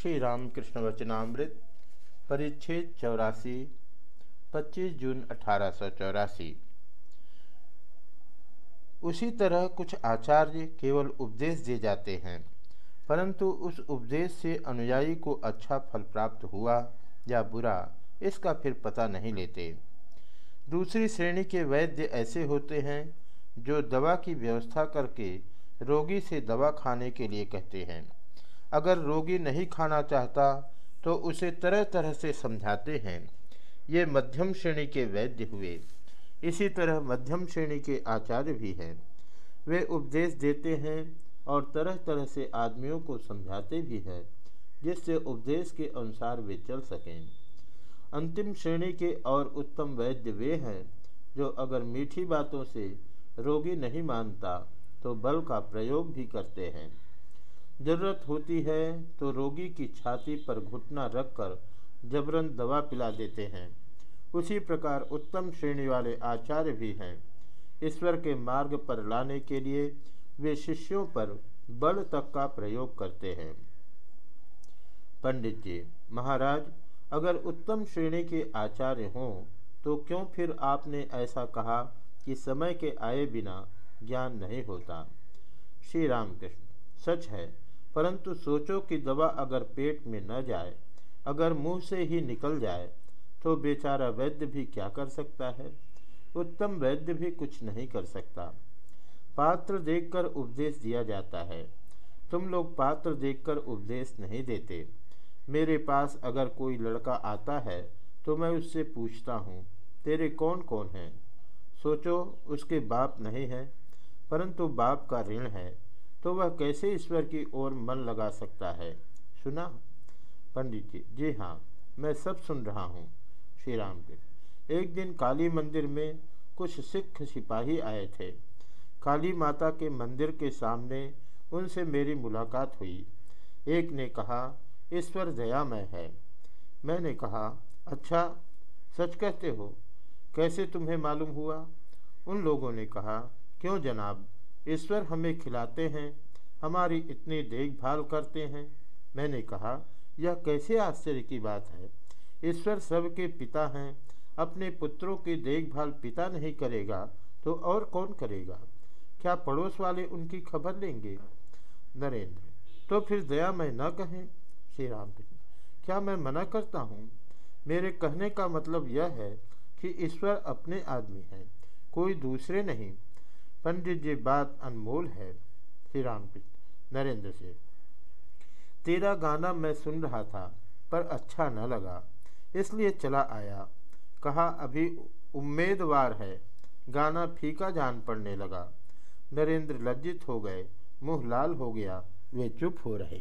श्री रामकृष्ण वचनामृत परिच्छेद चौरासी 25 जून अठारह उसी तरह कुछ आचार्य केवल उपदेश दे जाते हैं, परंतु उस उपदेश से अनुयायी को अच्छा फल प्राप्त हुआ या बुरा, इसका फिर पता नहीं लेते। दूसरी श्रेणी के वैद्य ऐसे होते हैं, जो दवा की व्यवस्था करके रोगी से दवा खाने के लिए कहते हैं। अगर रोगी नहीं खाना चाहता तो उसे तरह तरह से समझाते हैं। ये मध्यम श्रेणी के वैद्य हुए। इसी तरह मध्यम श्रेणी के आचार्य भी हैं। वे उपदेश देते हैं और तरह तरह से आदमियों को समझाते भी हैं, जिससे उपदेश के अनुसार वे चल सकें। अंतिम श्रेणी के और उत्तम वैद्य वे हैं, जो अगर मीठी बातों से रोगी नहीं मानता तो बल का प्रयोग भी करते हैं। ज़रूरत होती है तो रोगी की छाती पर घुटना रखकर जबरन दवा पिला देते हैं। उसी प्रकार उत्तम श्रेणी वाले आचार्य भी हैं। ईश्वर के मार्ग पर लाने के लिए वे शिष्यों पर बल तक का प्रयोग करते हैं। पंडित जी, महाराज, अगर उत्तम श्रेणी के आचार्य हों तो क्यों फिर आपने ऐसा कहा कि समय के आए बिना ज्ञान नहीं होता? श्री रामकृष्ण, सच है परंतु सोचो कि दवा अगर पेट में न जाए, अगर मुँह से ही निकल जाए तो बेचारा वैद्य भी क्या कर सकता है? उत्तम वैद्य भी कुछ नहीं कर सकता। पात्र देखकर उपदेश दिया जाता है। तुम लोग पात्र देखकर उपदेश नहीं देते। मेरे पास अगर कोई लड़का आता है तो मैं उससे पूछता हूँ, तेरे कौन कौन हैं? सोचो, उसके बाप नहीं है, परंतु बाप का ऋण है। तो वह कैसे ईश्वर की ओर मन लगा सकता है? सुना? पंडित जी जी हाँ मैं सब सुन रहा हूँ श्री राम एक दिन काली मंदिर में कुछ सिख सिपाही आए थे। काली माता के मंदिर के सामने उनसे मेरी मुलाकात हुई। एक ने कहा, ईश्वर दयामय है। मैंने कहा अच्छा सच कहते हो, कैसे तुम्हें मालूम हुआ? उन लोगों ने कहा, क्यों जनाब ईश्वर हमें खिलाते हैं, हमारी इतनी देखभाल करते हैं। मैंने कहा, यह कैसे आश्चर्य की बात है? ईश्वर सबके पिता हैं, अपने पुत्रों की देखभाल पिता नहीं करेगा तो और कौन करेगा? क्या पड़ोस वाले उनकी खबर लेंगे? नरेंद्र तो फिर दया मैं न कहें? श्री राम क्या मैं मना करता हूँ? मेरे कहने का मतलब यह है कि ईश्वर अपने आदमी हैं, कोई दूसरे नहीं। पंडित जी, बात अनमोल है, श्री रामकृष्ण नरेंद्र से। तेरा गाना मैं सुन रहा था, पर अच्छा न लगा, इसलिए चला आया। कहा, अभी उम्मीदवार है। गाना फीका जान पड़ने लगा। नरेंद्र लज्जित हो गए, मुँह लाल हो गया, वे चुप हो रहे।